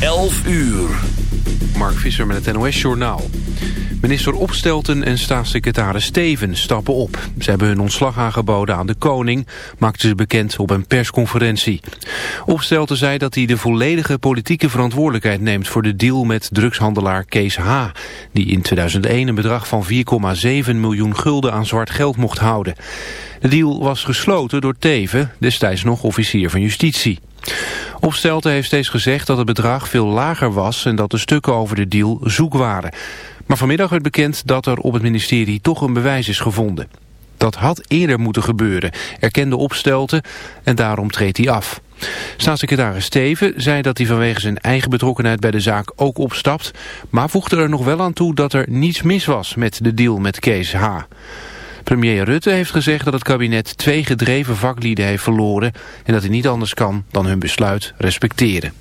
11 uur. Mark Visser met het NOS-journaal. Minister Opstelten en staatssecretaris Steven stappen op. Ze hebben hun ontslag aangeboden aan de koning, maakten ze bekend op een persconferentie. Opstelten zei dat hij de volledige politieke verantwoordelijkheid neemt voor de deal met drugshandelaar Kees H., die in 2001 een bedrag van 4,7 miljoen gulden aan zwart geld mocht houden. De deal was gesloten door Teven, destijds nog officier van justitie. Opstelten heeft steeds gezegd dat het bedrag veel lager was en dat de stukken over de deal zoek waren. Maar vanmiddag werd bekend dat er op het ministerie toch een bewijs is gevonden. Dat had eerder moeten gebeuren, erkende Opstelten en daarom treedt hij af. Staatssecretaris Steven zei dat hij vanwege zijn eigen betrokkenheid bij de zaak ook opstapt, maar voegde er nog wel aan toe dat er niets mis was met de deal met Kees H. Premier Rutte heeft gezegd dat het kabinet twee gedreven vaklieden heeft verloren... en dat hij niet anders kan dan hun besluit respecteren.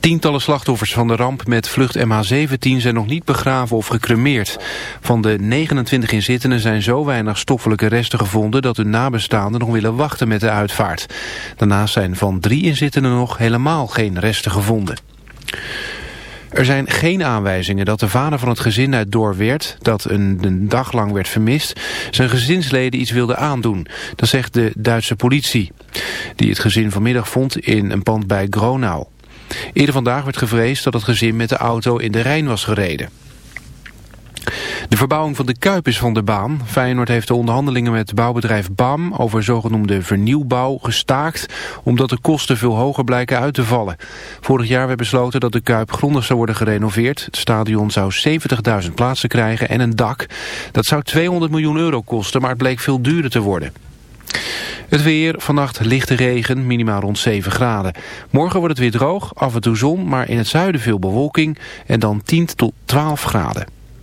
Tientallen slachtoffers van de ramp met vlucht MH17 zijn nog niet begraven of gecremeerd. Van de 29 inzittenden zijn zo weinig stoffelijke resten gevonden dat hun nabestaanden nog willen wachten met de uitvaart. Daarnaast zijn van drie inzittenden nog helemaal geen resten gevonden. Er zijn geen aanwijzingen dat de vader van het gezin uit Doorweert, dat een, een, dag lang werd vermist, zijn gezinsleden iets wilde aandoen. Dat zegt de Duitse politie, die het gezin vanmiddag vond in een pand bij Gronau. Eerder vandaag werd gevreesd dat het gezin met de auto in de Rijn was gereden. De verbouwing van de Kuip is van de baan. Feyenoord heeft de onderhandelingen met bouwbedrijf BAM over zogenoemde vernieuwbouw gestaakt, omdat de kosten veel hoger blijken uit te vallen. Vorig jaar werd besloten dat de Kuip grondig zou worden gerenoveerd. Het stadion zou 70.000 plaatsen krijgen en een dak. Dat zou 200 miljoen euro kosten, maar het bleek veel duurder te worden. Het weer, vannacht lichte regen, minimaal rond 7 graden. Morgen wordt het weer droog, af en toe zon, maar in het zuiden veel bewolking en dan 10 tot 12 graden.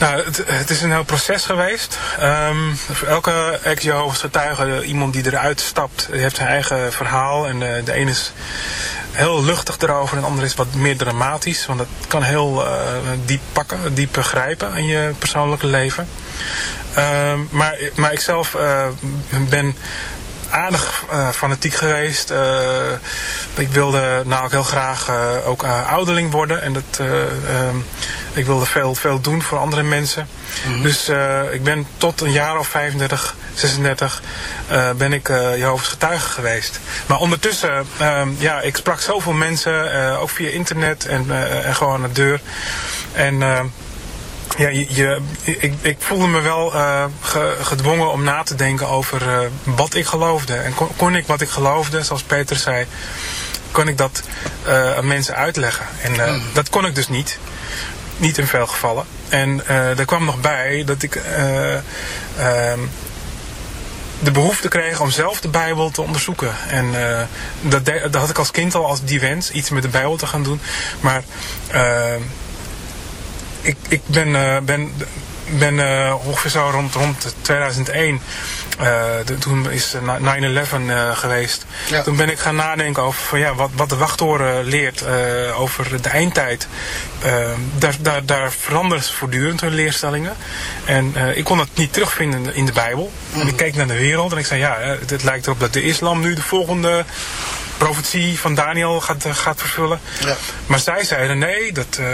Nou, het, het, is een heel proces geweest. Um, voor elke ex-Jehovah's getuige, iemand die eruit stapt, heeft zijn eigen verhaal. En uh, de ene is heel luchtig erover en de andere is wat meer dramatisch. Want dat kan heel uh, diep pakken, diep begrijpen in je persoonlijke leven. Um, maar, maar ik zelf uh, ben aardig fanatiek geweest. Ik wilde nou ook heel graag ook ouderling worden. En dat, ehm, ik wilde veel, veel doen voor andere mensen. Mhm. Dus ik ben tot een jaar of 35, 36 ben ik Jehovah's getuige geweest. Maar ondertussen, ehm, ja, ik sprak zoveel mensen, ook via internet en, en gewoon aan de deur. En ja, je, ik, ik voelde me wel uh, gedwongen om na te denken over uh, wat ik geloofde. En kon, kon, ik wat ik geloofde, zoals Peter zei, kon ik dat uh, aan mensen uitleggen. En mm. dat kon ik dus niet. Niet in veel gevallen. En er kwam nog bij dat ik ehm, de behoefte kreeg om zelf de Bijbel te onderzoeken. En dat, dat, had ik als kind al als die wens, iets met de Bijbel te gaan doen. Maar ik, ik ben, uh, ben, ben uh, ongeveer zo rond, rond 2001, uh, de, toen is 9-11 geweest. Ja. Toen ben ik gaan nadenken over van, ja, wat, wat de wachttoren leert over de eindtijd. daar, daar, daar veranderen voortdurend hun leerstellingen. En ik kon dat niet terugvinden in de Bijbel. En ik keek naar de wereld en ik zei, ja, het lijkt erop dat de islam nu de volgende profetie van Daniel gaat, eh, gaat vervullen. Ja. Maar zij zeiden nee, dat, uh,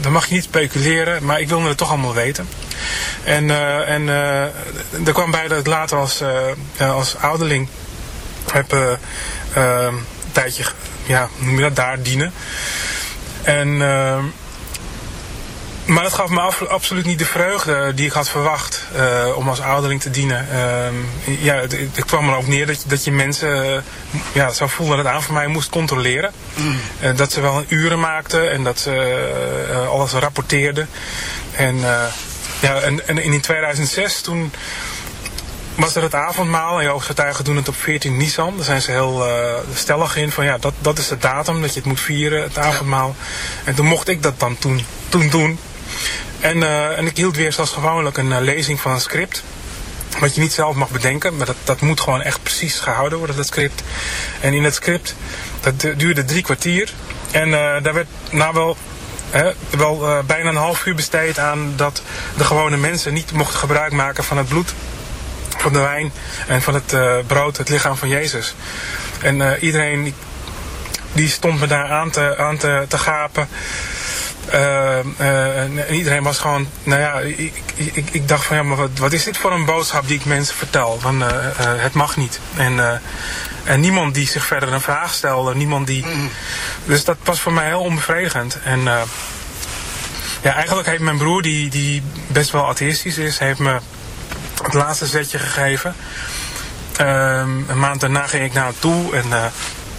dat mag je niet speculeren, maar ik wilde het toch allemaal weten. En, uh, en uh, er kwam bij dat ik later als, als ouderling heb een tijdje, ja, noem je dat, daar dienen. En maar dat gaf me absoluut niet de vreugde die ik had verwacht uh, om als ouderling te dienen. Uh, ja, het, het, kwam er ook neer dat, dat je mensen uh, ja, zou voelen dat het aan voor mij moest controleren. Mm. Uh, dat ze wel uren maakten en dat ze alles rapporteerden. En, ja, en, en in 2006 toen was er het avondmaal en jouw getuigen doen het op 14 Nissan. Daar zijn ze heel stellig in van ja, dat, dat is de datum dat je het moet vieren, het avondmaal. En toen mocht ik dat dan toen, toen doen. En, uh, en ik hield weer zoals gewoonlijk een uh, lezing van een script. Wat je niet zelf mag bedenken, maar dat, dat moet gewoon echt precies gehouden worden, dat script. En in het script, dat duurde drie kwartier. En uh, daar werd nou wel, wel bijna een half uur besteed aan dat de gewone mensen niet mochten gebruik maken van het bloed, van de wijn en van het brood, het lichaam van Jezus. En iedereen die, die, stond me daar aan te, aan te, te gapen. Uh, uh, en iedereen was gewoon, nou ja, ik, ik, ik dacht van ja, maar wat, wat, is dit voor een boodschap die ik mensen vertel? Van uh, het mag niet. En, en niemand die zich verder een vraag stelde, niemand die. Mm. Dus dat was voor mij heel onbevredigend. En ja, eigenlijk heeft mijn broer, die, die best wel atheïstisch is, heeft me het laatste zetje gegeven. Ehm, een maand daarna ging ik naar hem toe en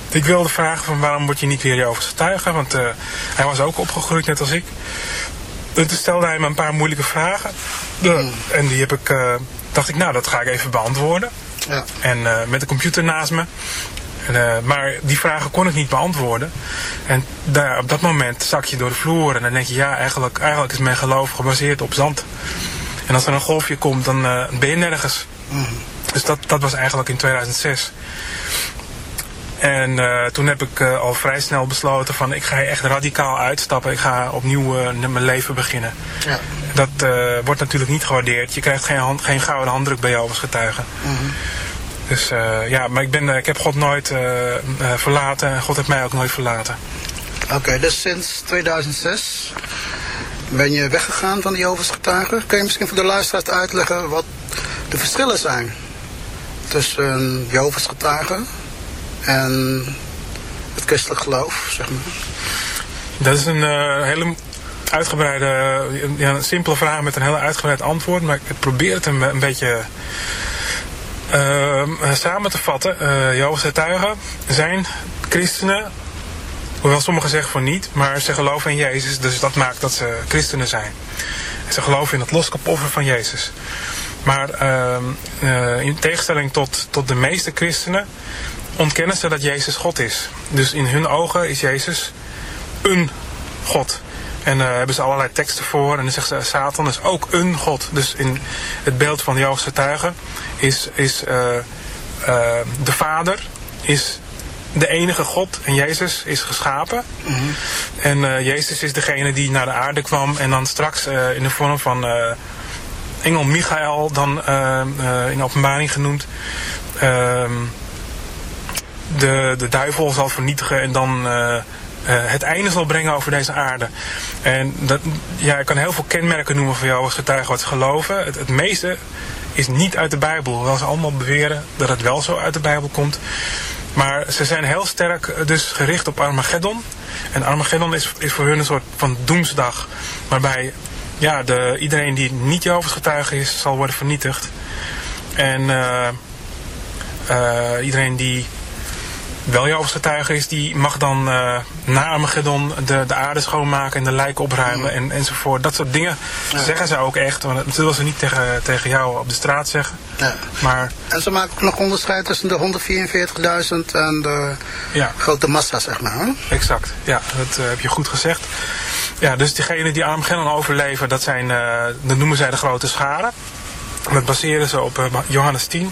ik wilde vragen van waarom word je niet weer Jehovah's getuige? Want uh, hij was ook opgegroeid net als ik. En toen stelde hij me een paar moeilijke vragen. Hmm. En die heb ik, uh, dacht ik, nou dat ga ik even beantwoorden. Ja. En uh, met de computer naast me. En, maar die vragen kon ik niet beantwoorden. En daar, op dat moment zak je door de vloer en dan denk je, ja, eigenlijk, eigenlijk is mijn geloof gebaseerd op zand. En als er een golfje komt, dan ben je nergens. Mm. Dus dat, dat was eigenlijk in 2006. En uh, toen heb ik uh, al vrij snel besloten van ik ga echt radicaal uitstappen. Ik ga opnieuw uh, mijn leven beginnen. Ja. Dat wordt natuurlijk niet gewaardeerd. Je krijgt geen, hand, geen gouden handdruk bij jou als getuige. Mm -hmm. Dus ja, maar ik, ben, ik heb God nooit verlaten en God heeft mij ook nooit verlaten. Oké, dus sinds 2006 ben je weggegaan van de Jehovah's getuigen. Kun je misschien voor de luisteraars uitleggen wat de verschillen zijn tussen Jehovah's getuigen en het christelijk geloof, zeg maar? Dat is een uh, hele uitgebreide, ja, een simpele vraag met een heel uitgebreid antwoord. Maar ik probeer het een, beetje uh, samen te vatten. Uh, Jehovah's getuigen zijn christenen, hoewel sommigen zeggen van niet, maar ze geloven in Jezus. Dus dat maakt dat ze christenen zijn. Ze geloven in het loskapoffer van Jezus. Maar uh, in tegenstelling tot, tot de meeste christenen ontkennen ze dat Jezus God is. Dus in hun ogen is Jezus een God. En daar uh, hebben ze allerlei teksten voor. En dan zeggen ze, Satan is ook een God. Dus in het beeld van Jehovah's getuigen is, is uh, uh, de Vader is de enige God en Jezus is geschapen. Mm -hmm. En Jezus is degene die naar de aarde kwam en dan straks in de vorm van engel Michael, dan in openbaring genoemd, ehm, de, de duivel zal vernietigen en dan het einde zal brengen over deze aarde. En dat, ja, ik kan heel veel kenmerken noemen voor jou als getuige wat ze geloven. Het, het meeste is niet uit de Bijbel. Hoewel ze allemaal beweren dat het wel zo uit de Bijbel komt. Maar ze zijn heel sterk dus gericht op Armageddon. En Armageddon is, is voor hun een soort van doemsdag. Waarbij ja, de, iedereen die niet Jehovah's getuige is, zal worden vernietigd. En iedereen die wel Jehovah's is, die mag dan uh, na Armageddon de, de aarde schoonmaken en de lijken opruimen en, enzovoort. Dat soort dingen zeggen ze ook echt. Want dat zullen ze niet tegen, tegen jou op de straat zeggen. Ja. Maar, en ze maken ook nog onderscheid tussen de 144.000 en de ja. grote massa, zeg maar. Hè? Exact, ja, dat uh, heb je goed gezegd. Ja, dus diegenen die Armageddon overleven, dat, zijn, uh, dat noemen zij de grote scharen. Dat baseren ze op Johannes 10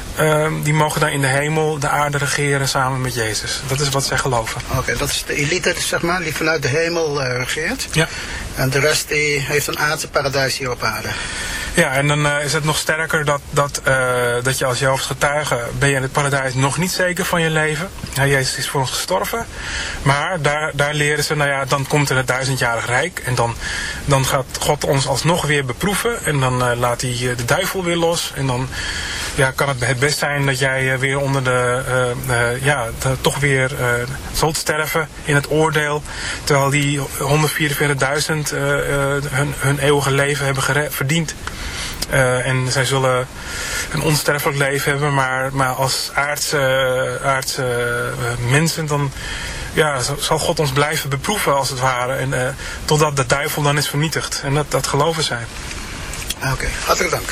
Ehm, die mogen dan in de hemel de aarde regeren samen met Jezus. Dat is wat zij geloven. Oké, dat is de elite, zeg maar, die vanuit de hemel uh, regeert. Ja. En de rest die heeft een aardse paradijs hier op aarde. Ja, en dan uh, is het nog sterker dat, dat, uh, dat je als Jehovah's getuige ben je in het paradijs nog niet zeker van je leven. Ja, Jezus is voor ons gestorven. Maar daar, daar leren ze, nou ja, dan komt er het duizendjarig rijk. En dan, dan gaat God ons alsnog weer beproeven. En dan uh, laat hij de duivel weer los. En dan ja, kan het het best zijn dat jij weer onder de, ja, toch weer zult sterven in het oordeel. Terwijl die 144.000 hun, hun eeuwige leven hebben verdiend. Uh, en zij zullen een onsterfelijk leven hebben, maar, maar als aardse, aardse mensen dan ja, zal God ons blijven beproeven als het ware. En, totdat de duivel dan is vernietigd. En dat, dat geloven zij. Oké, hartelijk dank.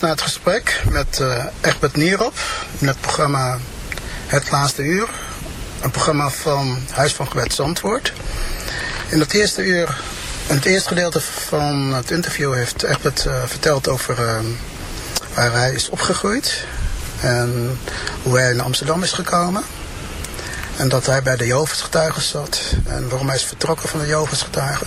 Naar het gesprek met uh, Egbert Nierop in het programma Het Laatste Uur. Een programma van Huis van Gewet Zandvoort. In het eerste uur, in het eerste gedeelte van het interview heeft Egbert uh, verteld over uh, waar hij is opgegroeid. En hoe hij naar Amsterdam is gekomen. En dat hij bij de Jovens getuigen zat. En waarom hij is vertrokken van de Jovens getuigen.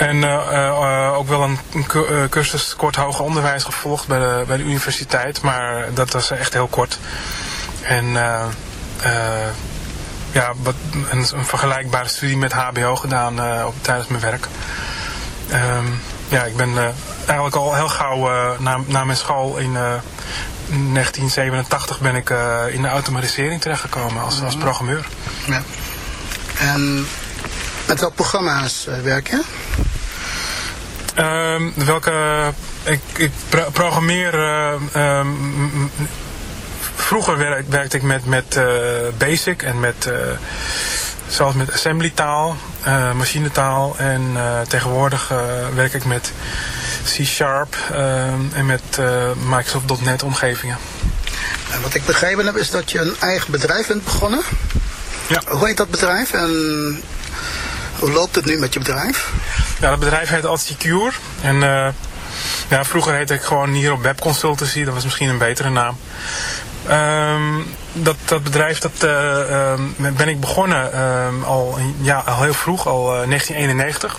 En uh, uh, ook wel een, een cursus kort hoger onderwijs gevolgd bij de, bij de universiteit. Maar dat was echt heel kort. En uh, ja, wat, een, een, vergelijkbare studie met hbo gedaan op, tijdens mijn werk. Um, ja, ik ben eigenlijk al heel gauw na, na mijn school in 1987 ben ik in de automatisering terechtgekomen als, als programmeur. Ja. En met welke programma's werk je? Um, welke... Ik, ik programmeer... Uh, um, vroeger werk, werkte ik met, met uh, Basic en met... Zelfs met assembly taal, uh, machinetaal. En tegenwoordig werk ik met C-Sharp en met Microsoft.NET omgevingen. En wat ik begrepen heb is dat je een eigen bedrijf bent begonnen. Ja. Hoe heet dat bedrijf en hoe loopt het nu met je bedrijf? Ja, dat bedrijf heet Altsecure. En uh, ja, vroeger heette ik gewoon hier op Web Consultancy. Dat was misschien een betere naam. Um, dat, dat bedrijf dat, uh, um, ben ik begonnen um, al, ja, al heel vroeg, al uh, 1991.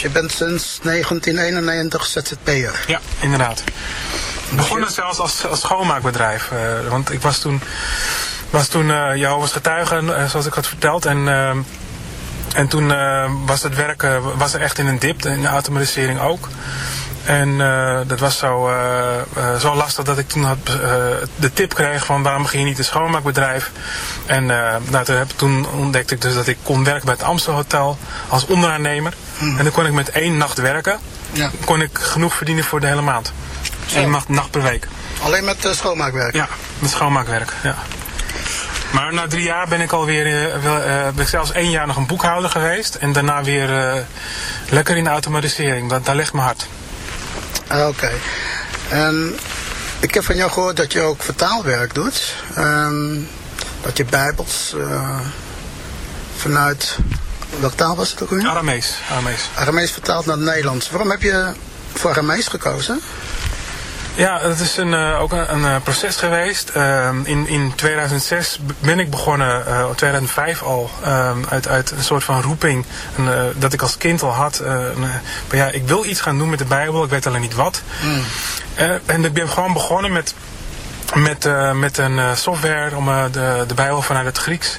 Je bent sinds 1991 ZZP'er? Ja, inderdaad. Begonnen zelfs als, schoonmaakbedrijf. Uh, want ik was toen, was toen uh, Jehovah's getuige, uh, zoals ik had verteld. En, en toen was het werken was er echt in een dip, in de automatisering ook. En uh, dat was zo, uh, uh, zo lastig dat ik toen had, de tip kreeg van waarom begin je niet een schoonmaakbedrijf. En nou, toen, heb, toen ontdekte ik dus dat ik kon werken bij het Amstel Hotel als onderaannemer. Hmm. En dan kon ik met één nacht werken. Ja. kon ik genoeg verdienen voor de hele maand. Eén nacht, nacht per week. Alleen met schoonmaakwerk? Ja, met schoonmaakwerk, ja. Maar na drie jaar ben ik alweer, uh, ben ik zelfs één jaar nog een boekhouder geweest. En daarna weer lekker in de automatisering. Dat, daar ligt mijn hart. Ah, oké. Okay. En ik heb van jou gehoord dat je ook vertaalwerk doet. Um, dat je bijbels uh, vanuit... Welke taal was het ook weer? Aramees. Aramees. Aramees vertaald naar het Nederlands. Waarom heb je voor Aramees gekozen? Ja, het is een, uh, ook een, een, eh, proces geweest. Uh, in, in 2006 ben ik begonnen, uh, 2005 al, uit, uit een soort van roeping een, dat ik als kind al had. maar ja, ik wil iets gaan doen met de Bijbel, ik weet alleen niet wat. Mm. en ik ben gewoon begonnen met, met, met een software om de, de Bijbel vanuit het Grieks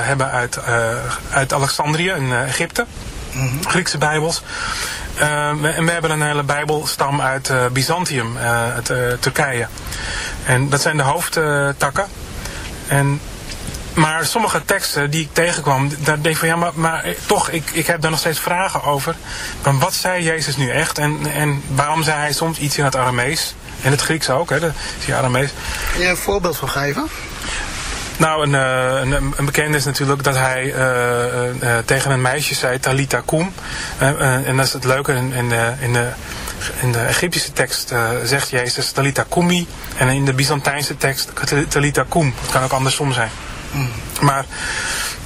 hebben uit, uh, uit Alexandrië in uh, Egypte. -hmm. Griekse Bijbels. Uh, en we hebben een hele Bijbelstam uit Byzantium, uit Turkije. En dat zijn de hoofdtakken. En maar sommige teksten die ik tegenkwam, daar denk ik van ja, maar, maar toch, ik, ik heb daar nog steeds vragen over. Van wat zei Jezus nu echt en, en waarom zei hij soms iets in het Aramees? En het Grieks ook, hè, de, die Aramees. Kun je een voorbeeld van geven? Nou, een, een, een bekende is natuurlijk dat hij uh, uh, tegen een meisje zei, Talita Kum. en dat is het leuke, in, in, de, in, de, in de Egyptische tekst zegt Jezus Talita Kumi. En in de Byzantijnse tekst Talita Kum. Het kan ook andersom zijn. Maar,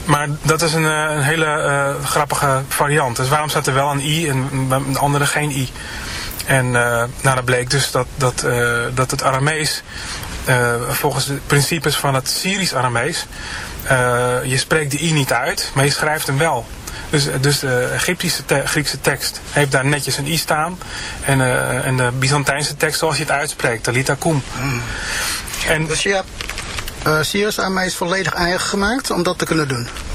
maar dat is een, een hele uh, grappige variant. Dus waarom staat er wel een i en de andere geen i? En uh, nou, dat bleek dus dat, dat, uh, dat het Aramees, volgens de principes van het Syrisch-Aramees, je spreekt de i niet uit, maar je schrijft hem wel. Dus, dus de Egyptische te Griekse tekst heeft daar netjes een i staan. En, en de Byzantijnse tekst zoals je het uitspreekt, Talita Kum. Mm. En, dus je hebt uh, Sirius aan mij is volledig eigen gemaakt om dat te kunnen doen.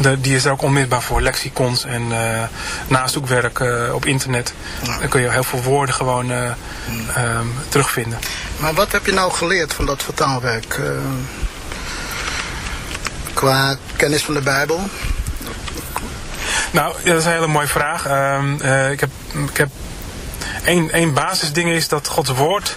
De, die is er ook onmisbaar voor. Lexicons en uh, nazoekwerk uh, op internet. Dan kun je heel veel woorden gewoon uh, um, terugvinden. Maar wat heb je nou geleerd van dat vertaalwerk? qua kennis van de Bijbel? Nou, dat is een hele mooie vraag. Um, ik heb, ik heb één, één basisding is dat Gods woord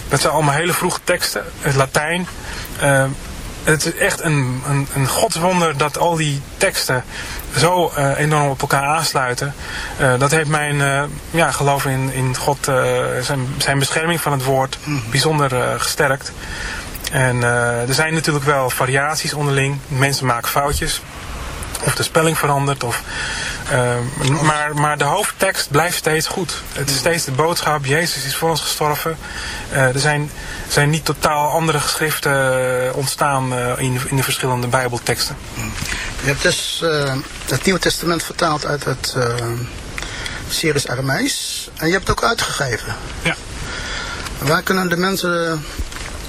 Dat zijn allemaal hele vroege teksten. Het Latijn. Uh, het is echt een, een, een godswonder dat al die teksten zo uh, enorm op elkaar aansluiten. Uh, dat heeft mijn uh, ja, geloof in, in God, zijn, zijn bescherming van het woord, mhm. bijzonder gesterkt. En er zijn natuurlijk wel variaties onderling. Mensen maken foutjes. Of de spelling verandert. Of Ehm, maar, maar de hoofdtekst blijft steeds goed. Het is steeds de boodschap, Jezus is voor ons gestorven. Uh, er zijn, zijn niet totaal andere geschriften eh, ontstaan uh, in, in de verschillende bijbelteksten. Je hebt dus het Nieuwe Testament vertaald uit het Syrisch Aramees. En je hebt het ook uitgegeven. Ja. Waar kunnen de mensen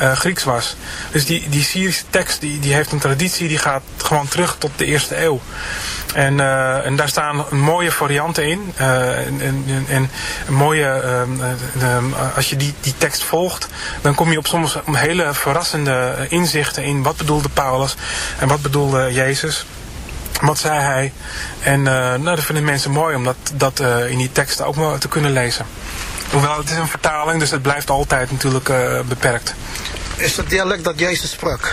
uh, Grieks was. Dus die, die Syrische tekst die, die heeft een traditie die gaat gewoon terug tot de eerste eeuw. En, uh, en daar staan mooie varianten in. Uh, en, en, en mooie, uh, als je die, die tekst volgt, dan kom je op soms hele verrassende inzichten in wat bedoelde Paulus en wat bedoelde Jezus. Wat zei hij? En nou, dat vinden mensen mooi om dat in die teksten ook te kunnen lezen. Hoewel het is een vertaling, dus het blijft altijd natuurlijk uh, beperkt. Is het dialect dat Jezus sprak?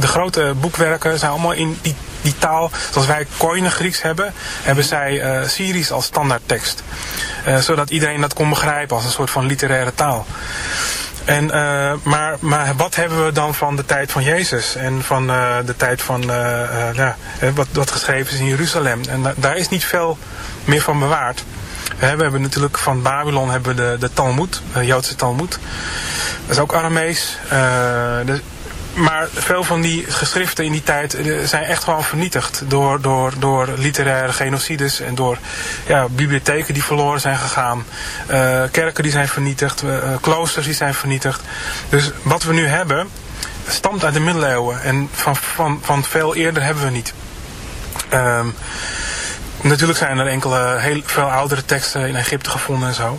De grote boekwerken zijn allemaal in die, die taal. Zoals wij Koine Grieks hebben, hebben zij Syrisch als standaardtekst. zodat iedereen dat kon begrijpen als een soort van literaire taal. En, uh, maar, maar wat hebben we dan van de tijd van Jezus en van uh, de tijd van uh, ja, wat, wat geschreven is in Jeruzalem? En daar is niet veel meer van bewaard. We hebben natuurlijk van Babylon hebben de, de Talmud, de Joodse Talmud. Dat is ook Aramees. Uh, de, maar veel van die geschriften in die tijd zijn echt gewoon vernietigd door, door, door literaire genocides en door ja, bibliotheken die verloren zijn gegaan, uh, kerken die zijn vernietigd, uh, kloosters die zijn vernietigd. Dus wat we nu hebben stamt uit de middeleeuwen en van, van, van veel eerder hebben we niet. Um, Natuurlijk zijn er enkele heel veel oudere teksten in Egypte gevonden en zo.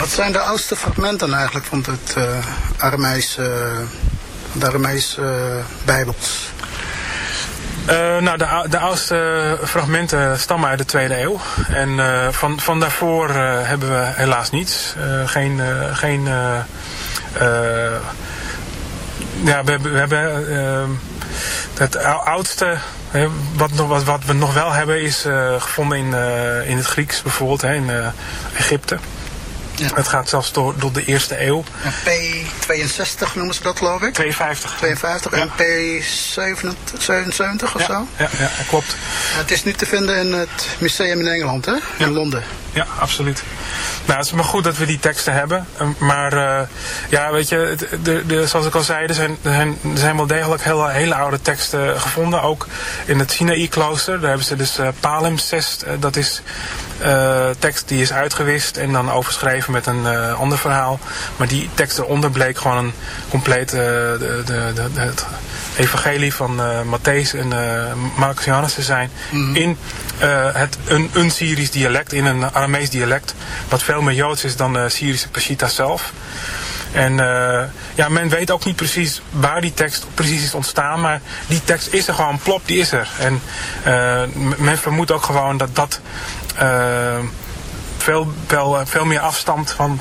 Wat zijn de oudste fragmenten eigenlijk van het uh, de Aramees uh, Bijbels? Uh, nou, de, de oudste fragmenten stammen uit de tweede eeuw. En van, van daarvoor hebben we helaas niets. geen. geen ja, we, we hebben. het oudste wat, wat, wat, we nog wel hebben is gevonden in, in het Grieks bijvoorbeeld, hè, in Egypte. Ja. Het gaat zelfs door, door de eerste eeuw. En P62 noemen ze dat geloof ik? 52. 52 en P77 of ja. zo? Ja, ja, klopt. het is nu te vinden in het museum in Engeland, hè? In Londen. Ja, absoluut. Nou, het is maar goed dat we die teksten hebben. Maar uh, ja, weet je, de, de, zoals ik al zei, er zijn, er zijn, wel degelijk hele, hele oude teksten gevonden. Ook in het Sinaï-klooster. Daar hebben ze dus uh, palimpsest. Uh, dat is tekst die is uitgewist en dan overschreven met een ander verhaal. Maar die tekst eronder bleek gewoon een compleet de, de, de, evangelie van Matthäus en Marcus Johannes te zijn. Mm. In het, een, een Syrisch dialect, in een Aramees dialect. Wat veel meer Joods is dan de Syrische Peshitta zelf. En uh, ja, men weet ook niet precies waar die tekst precies is ontstaan, maar die tekst is er gewoon, plop, die is er. En uh, men vermoedt ook gewoon dat dat uh, veel, wel, veel meer afstamt van,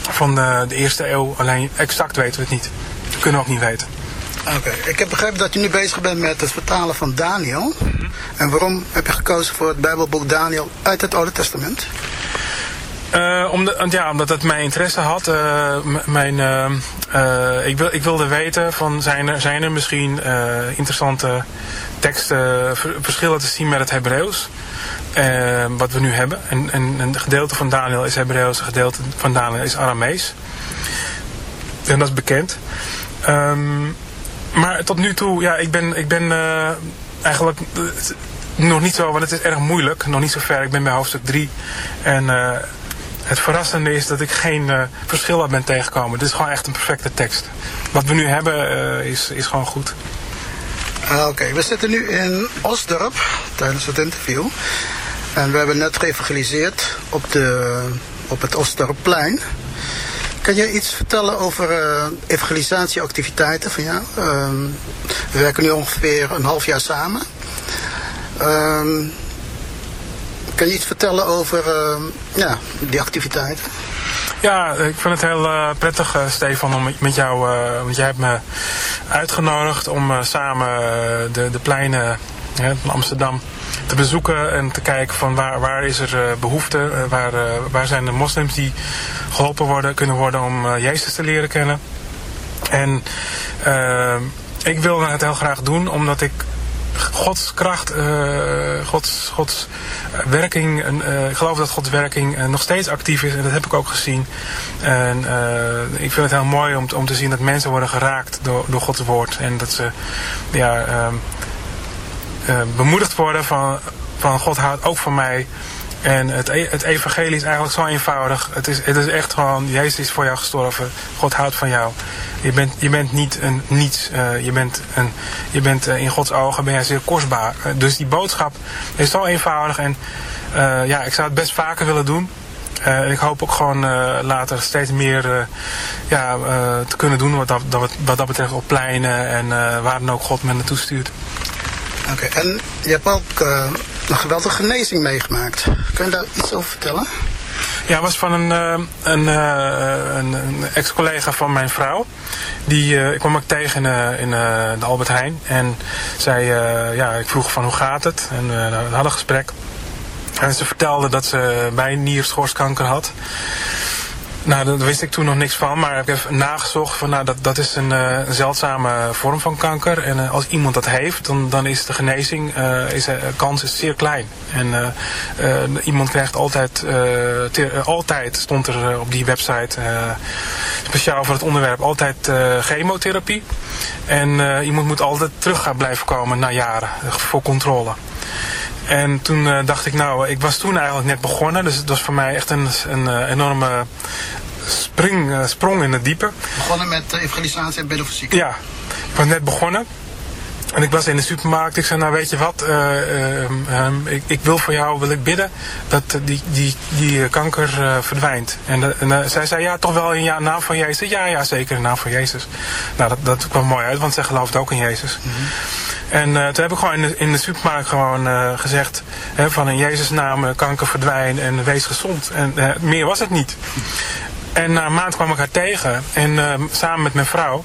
van de, de eerste eeuw. Alleen exact weten we het niet. Dat kunnen we ook niet weten. Oké, ik heb begrepen dat je nu bezig bent met het vertalen van Daniel. Mm -hmm. En waarom heb je gekozen voor het Bijbelboek Daniel uit het Oude Testament? Uh, omdat, ja, omdat het mijn interesse had. Uh, mijn, uh, ik, wil, ik wilde weten van zijn er, zijn er misschien interessante teksten, verschillen te zien met het Hebreeuws. wat we nu hebben. En, en een gedeelte van Daniel is Hebreeuws, een gedeelte van Daniel is Aramees. En dat is bekend. Um, maar tot nu toe, ja, ik ben, ik ben eigenlijk nog niet zo, want het is erg moeilijk. Nog niet zo ver. Ik ben bij hoofdstuk 3. En het verrassende is dat ik geen verschil ben tegengekomen. Dit is gewoon echt een perfecte tekst. Wat we nu hebben is, is gewoon goed. Ah, Oké, we zitten nu in Osdorp tijdens het interview. En we hebben net geëvangeliseerd op, de, op het Osdorpplein. Kan je iets vertellen over uh, evangelisatieactiviteiten van jou? Uh, we werken nu ongeveer een half jaar samen. Uh, kan je iets vertellen over uh, ja, die activiteiten? Ja, ik vind het heel uh, prettig, uh, Stefan, om met jou, want jij hebt me uitgenodigd om samen de, de pleinen van Amsterdam te bezoeken en te kijken van waar, waar is er behoefte, waar, waar zijn de moslims die geholpen worden, kunnen worden om Jezus te leren kennen. En ik wilde het heel graag doen omdat ik Gods kracht, Gods, Gods werking, ik geloof dat Gods werking nog steeds actief is en dat heb ik ook gezien. En ik vind het heel mooi om, om te zien dat mensen worden geraakt door, door Gods woord en dat ze ja, ehm, bemoedigd worden van, van God houdt ook van mij. En het, e-, het evangelie is eigenlijk zo eenvoudig. Het is, het is echt gewoon, Jezus is voor jou gestorven. God houdt van jou. Je bent, je bent niet een niets. Uh, je bent, een, je bent uh, in Gods ogen ben jij zeer kostbaar. Dus die boodschap is zo eenvoudig. En ja, ik zou het best vaker willen doen. en ik hoop ook gewoon later steeds meer ja, te kunnen doen wat dat, wat, wat dat betreft op pleinen en waar dan ook God me naartoe stuurt. Oké, en je hebt ook een geweldige genezing meegemaakt. Kun je daar iets over vertellen? Ja, was van een, eh, een, eh, een, een ex-collega van mijn vrouw. Die, ik kwam ook tegen in, de Albert Heijn. En zij, ja, ik vroeg van hoe gaat het? En we hadden een gesprek. En ze vertelde dat ze bij nierschorstkanker had. Nou, daar wist ik toen nog niks van, maar ik heb nagezocht van nou, dat, dat is een, uh, zeldzame vorm van kanker. En uh, als iemand dat heeft, dan, dan is de genezing, uh, is, kans is zeer klein. En iemand krijgt altijd, altijd stond er op die website, speciaal voor het onderwerp, altijd chemotherapie. En iemand moet altijd terug gaan blijven komen na jaren, voor controle. En toen uh, dacht ik, nou, ik was toen eigenlijk net begonnen. Dus het was voor mij echt een, een uh, enorme spring, uh, sprong in het diepe. Begonnen met evangelisatie en voor Ja, ik was net begonnen. En ik was in de supermarkt. Ik zei, nou weet je wat, um, ik, ik, wil voor jou wil ik bidden dat die, die, die kanker verdwijnt. En, en zij zei, ja, toch wel in ja, naam van Jezus. Ja, ja, zeker in naam van Jezus. Nou, dat, dat kwam mooi uit, want zij geloofde ook in Jezus. Mm -hmm. En uh, toen heb ik gewoon in de, in de supermarkt gewoon uh, gezegd hè, van in Jezus naam kanker verdwijnen en wees gezond. En meer was het niet. En na een maand kwam ik haar tegen en samen met mijn vrouw.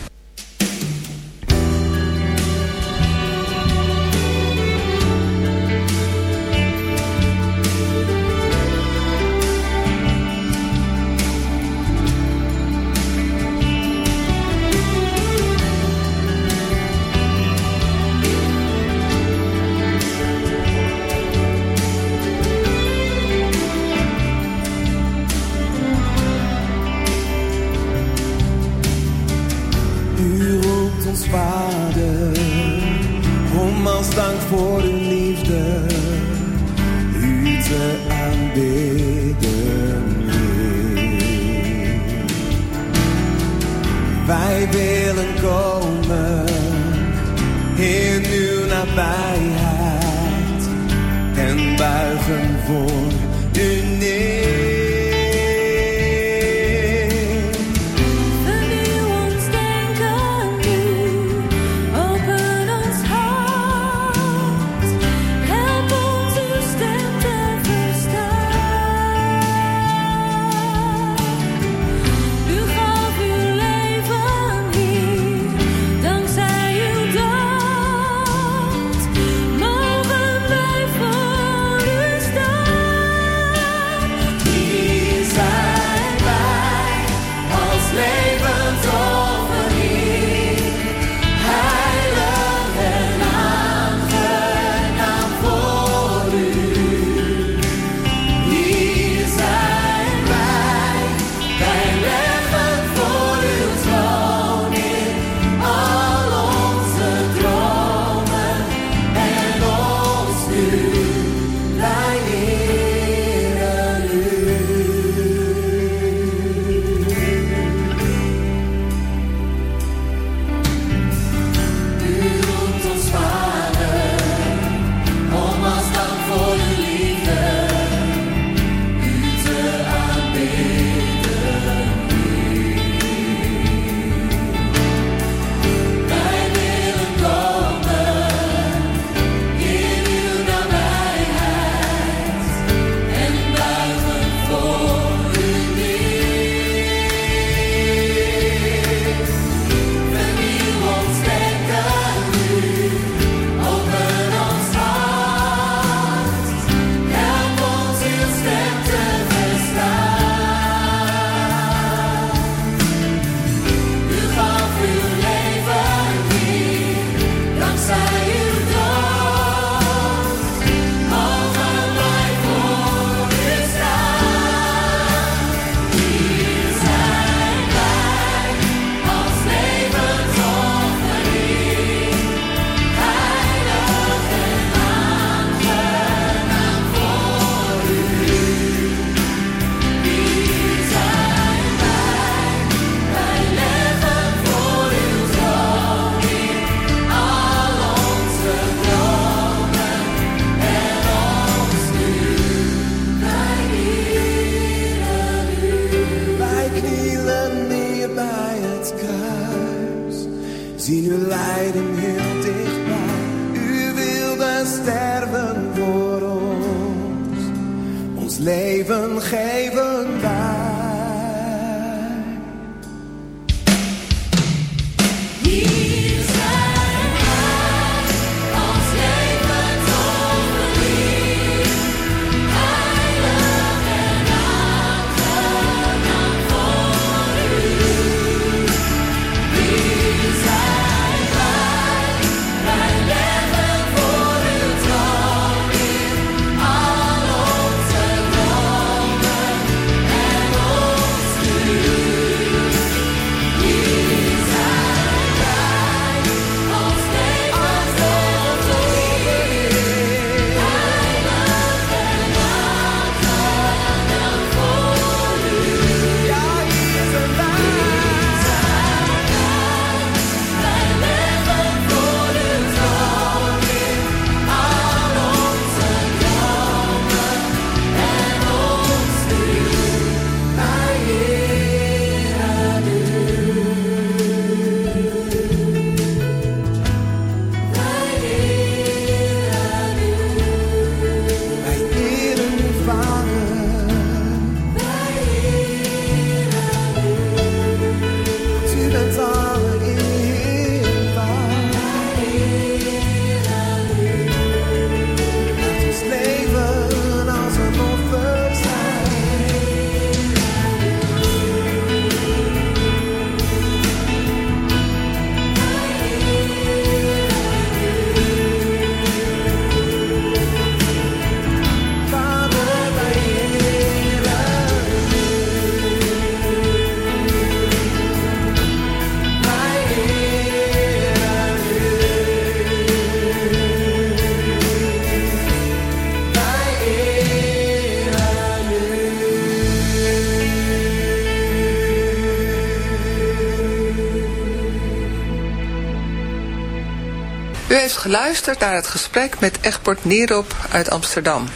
Geluisterd naar het gesprek met Egbert Nierop uit Amsterdam.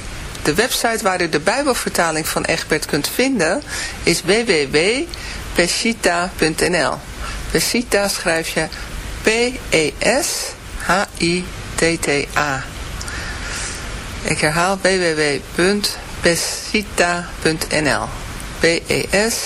De website waar u de Bijbelvertaling van Egbert kunt vinden is www.pesita.nl. Pesita schrijf je P-E-S-H-I-T-T-A. Ik herhaal www.pesita.nl. P-E-S-H-I-T-T-A.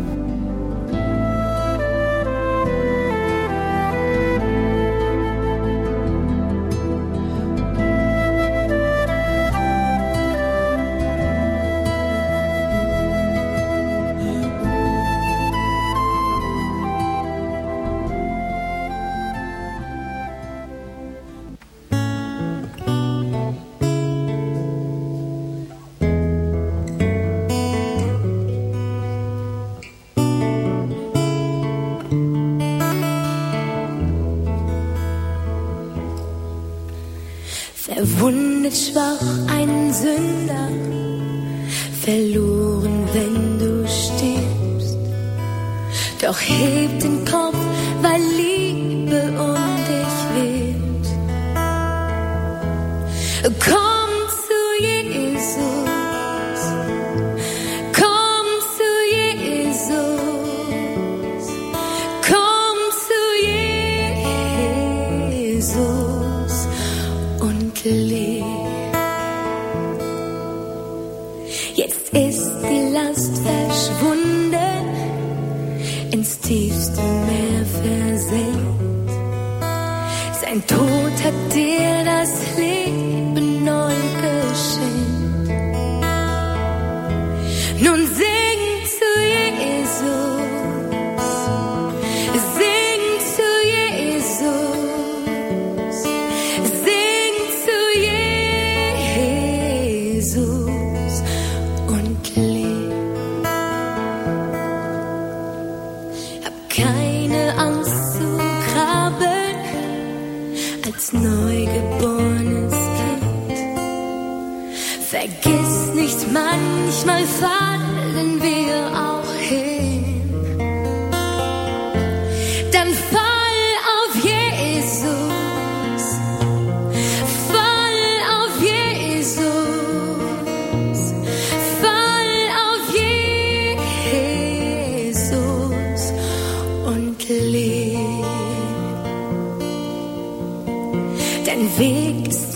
Verwundet ein Sünder, verloren, wenn du stirbst. Doch heb den Kopf,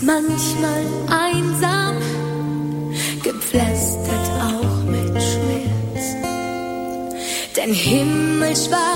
manchmal einsam, gepflastert auch mit Schmerz. Denn himmelschwarz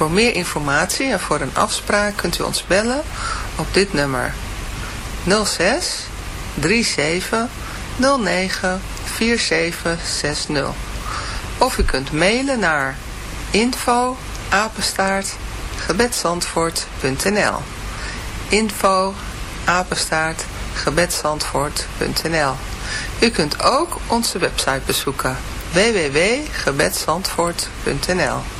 Voor meer informatie en voor een afspraak kunt u ons bellen op dit nummer. 06 37 09 4760. Of u kunt mailen naar info apenstaart gebedsandvoort.nl info apenstaart gebedsandvoort.nl U kunt ook onze website bezoeken www.gebedsandvoort.nl